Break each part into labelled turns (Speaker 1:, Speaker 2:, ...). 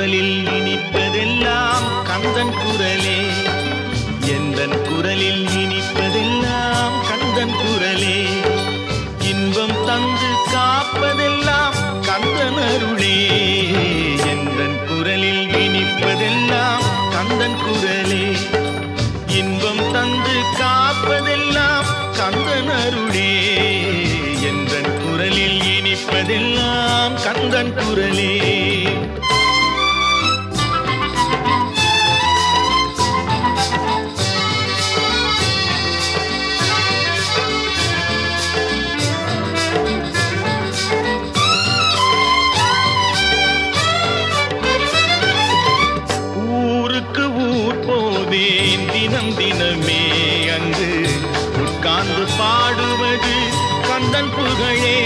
Speaker 1: குரலில் இனிப்பதெல்லாம் கந்தன் குரலே. எந்தன் குரலில் இனிப்பதெல்லாம் கந்தன் குரலே. இன்பம் தந்து காப்பதெல்லாம் கந்தன் அருளே. எந்தன் குரலில் இனிப்பதெல்லாம் கந்தன் குரலே. இன்பம் தந்து காப்பதெல்லாம் கந்தன் அருளே. எந்தன் குரலில் இனிப்பதெல்லாம் கந்தன் குரலே. தன் புகழே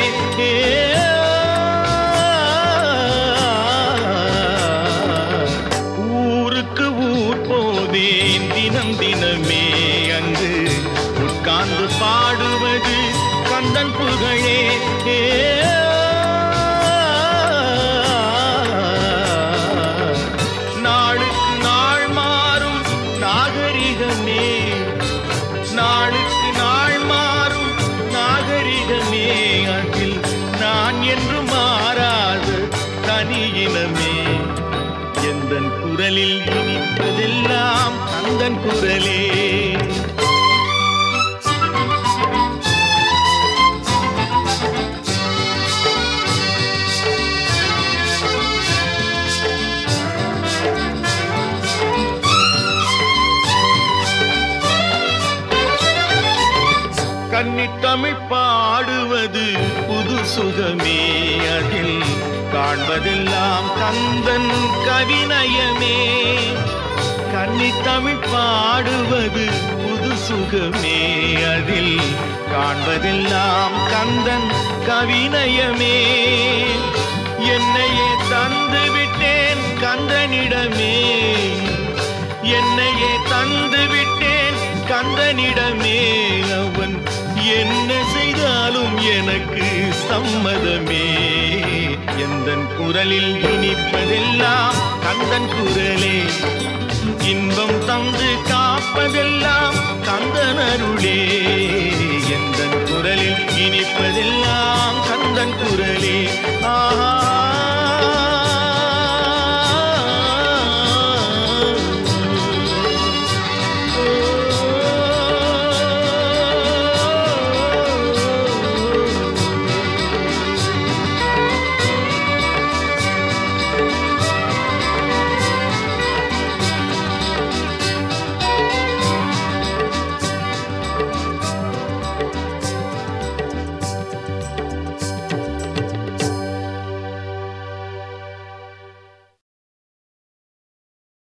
Speaker 1: ஊருக்கு ஊர் போவேன் தினம் தினமே அங்கு உட்கார்ந்து பாடுவது கந்தன் புகழே ஏ. குரலில் இனிப்பதெல்லாம் கந்தன் குரலே. கன்னித்தமிழ் பாடுவது புது சுகமே அதில். காண்பதெல்லாம் கந்தன் கவிநயமே. கன்னித்தமிழ் பாடுவது புது சுகமே. அதில் காண்பதெல்லாம் கந்தன் கவிநயமே. என்னையே தந்து விட்டேன் கந்தனிடமே. என்னையே தந்து விட்டேன் கந்தனிடமே. அவன் என்ன செய்தாலும் எனக்கு சம்மதமே. எந்தன் குரலில் இனிப்பதெல்லாம் கந்தன் குரலே. இன்பம் தந்து காப்பதெல்லாம் கந்தன் அருளே எந்தன் குரலில் இனிப்பது